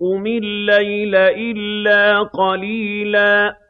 قُمِ اللَّيْلَ إِلَّا قَلِيلًا